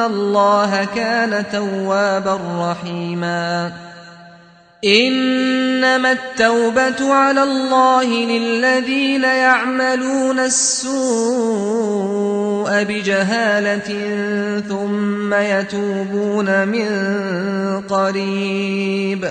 الله كان توابا رحيما إنما التوبة على الله للذين يعملون السوء بجهالة ثم يتوبون من قريب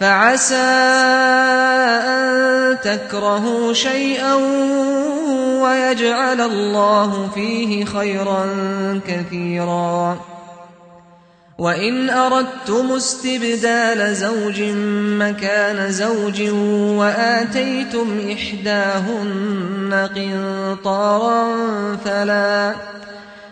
فعسى أن تكرهوا شيئا ويجعل الله فيه خيرا كثيرا. وإن أردتم استبدال زوج مكان زوج وآتيتم إحداهن قنطارا فلا